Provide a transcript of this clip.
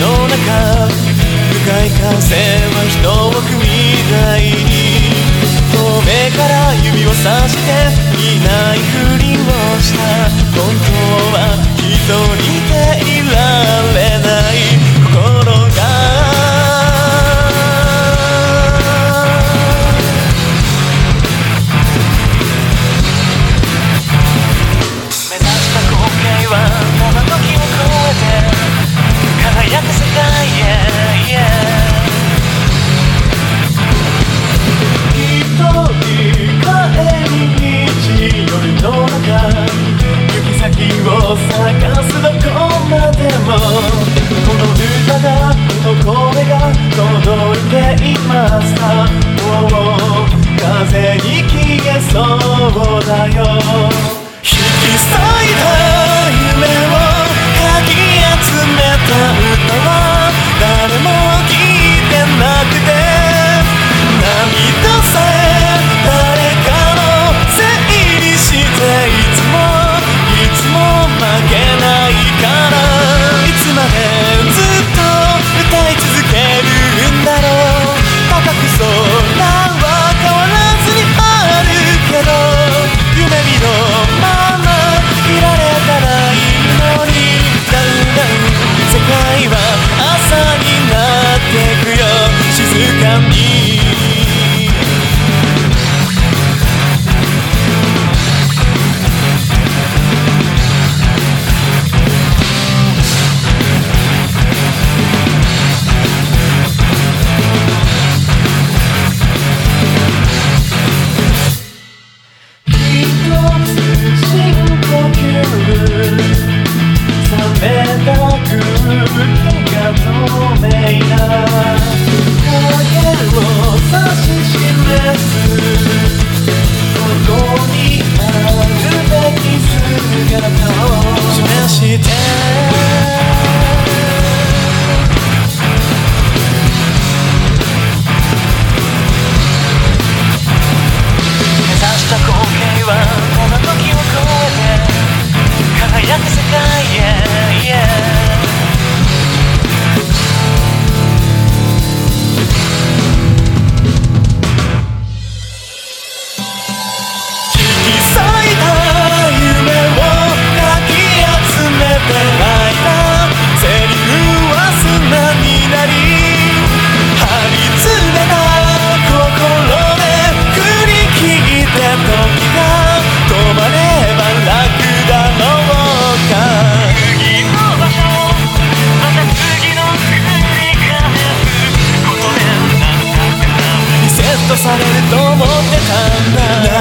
の中向かい風は人をもこの歌がこの声が届いていました風に消えそう。されると思ってたんだ。